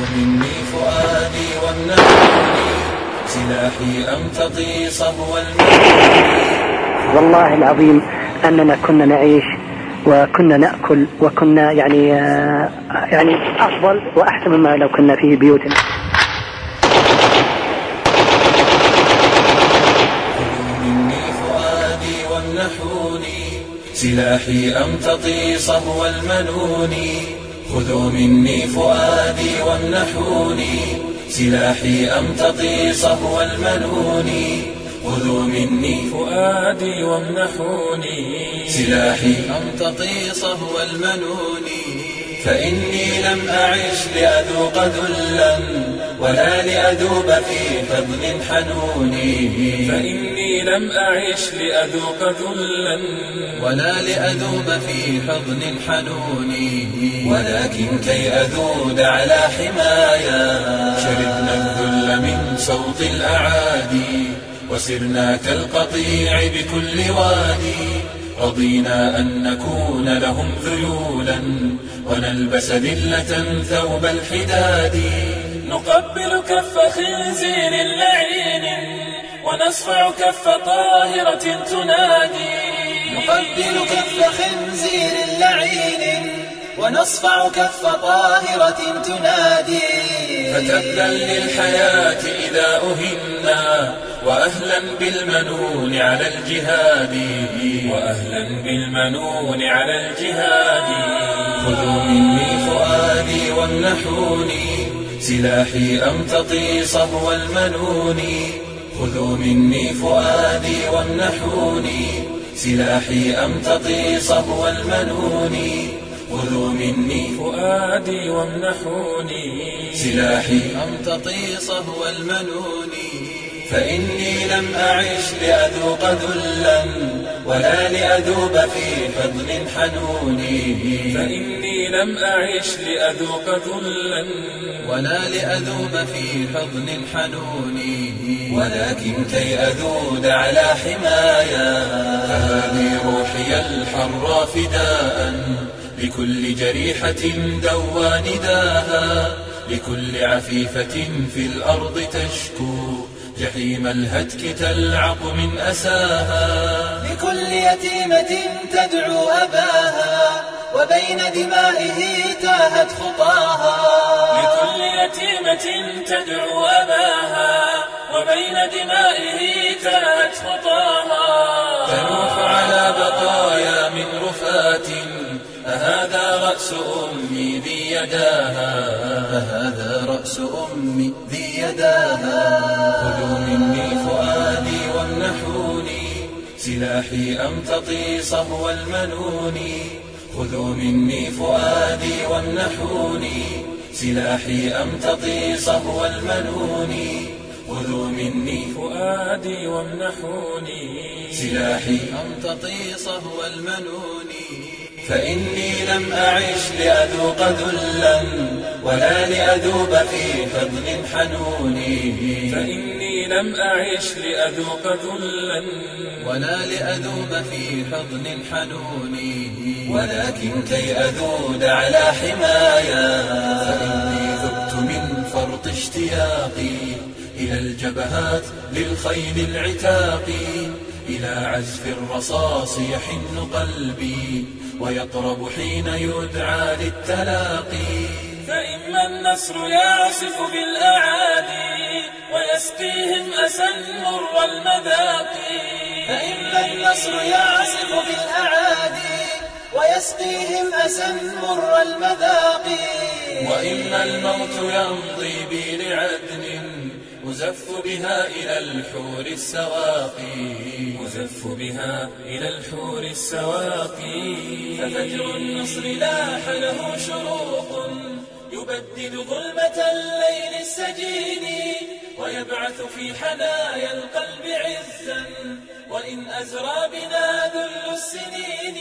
خذوا مني فؤادي وامنحوني سلاحي أمتطي صهو المنون والله العظيم أننا كنا نعيش وكنا نأكل وكنا يعني آه، يعني أفضل وأحسن مما لو كنا في بيوتنا. مني فؤادي وامنحوني سلاحي أمتطي صهو المنون خذوا مني فؤادي وامنحوني سلاحي أمتطي صهو المنون. خذوا مني فؤادي وامنحوني. سلاحي أمتطي صهو المنون. فإني لم أعش لأذوق ذلا. ولا لأذوب في حضن حنون فإني لم أعش لأذوق ذلا. ولا لأذوب في حضن حنون ولكن كي أذود على حمايا. شربنا الذل من صوت الأعادي. وسرنا كالقطيع بكل وادي. رضينا أن نكون لهم ذيولا ونلبس ذلة ثوب الحداد. نقبل كف خنزير لعين ونصفع كف طاهرة تنادي. نقبل كف خنزير لعين ونصفع كف طاهرة تنادي. فتبا للحياة إذا أهنا وأهلا بالمنون على الجهاد. وأهلا بالمنون على الجهاد. خذوا مني فؤادي وامنحوني سلاحي أمتطي صهو المنون؟ خذوا مني فؤادي وامنحوني سلاحي أمتطي صهو المنون؟ خذوا مني فؤادي وامنحوني سلاحي أمتطي صهو المنون؟ فإني لم أعش لأذوق ذلا ولا لأذوب في حضن حنون. فإني لم أعش لأذوق ذلا ولا لأذوب في حضن حنون ولكن كي أذود على حمايا فهذه روحي الحر فداء. لكل جريحة دوى نداها لكل عفيفة في الأرض تشكو. جحيم الهتك تلعق من أساها. لكل يتيمة تدعو أباها. وبين دمائه تاهت خطاها. لكل يتيمة تدعو أباها وبين دمائه تاهت خطاها. تنوح على بقايا من رفات أهذا رأس أمي ذي يداها. أهذا رأس أمي ذي يداها. خذوا مني فؤادي وامنحوني سلاحي أمتطي صهو المنون خذوا مني فؤادي وامنحوني سلاحي أمتطي صهو المنون. خذوا مني فؤادي وامنحوني سلاحي أمتطي صهو المنون. فإني لم أعش لأذوق ذلا ولا لأذوب في حضن حنون. فإني لم أعش لأذوق ذلا ولا لأذوب في حضن حنون. ولكن كي أذود على حمايا فإني ذبت من فرط اشتياقي إلى الجبهات للخيل العتاق إلى عزف الرصاص يحن قلبي ويطرب حين يدعى للتلاقي. فإما النصر يعصف بالأعادي ويسقيهم أسى مر المذاق فإما النصر يعصف بالأعادي ويسقيهم أسى مر المذاق وإما الموت يمضي بي لعدن أزف بها إلى الحور السواقي أزف بها إلى الحور السواقي ففجر النصر لاح له شروق. يبدد ظلمة الليل السجين. ويبعث في حنايا القلب عزا. وإن أزرى بنا ذل السنين.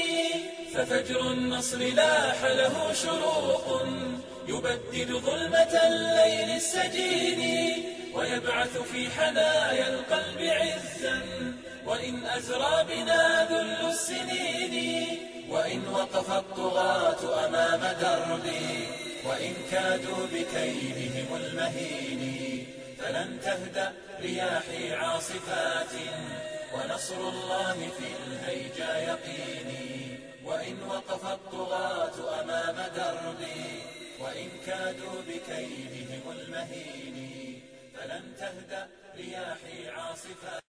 ففجر النصر لاح له شروق يبدد ظلمة الليل السجين ويبعث في حنايا القلب عزا وإن أزرى بنا ذل السنين وإن وقف الطغاة أمام دربي وإن كادوا بكيدهم المهين فلن تهدأ رياحي عاصفات ونصر الله في الهيجا يقيني وإن وقف الطغاة أمام دربي وإن كادوا بكيدهم المهين فلن تهدأ رياحي عاصفات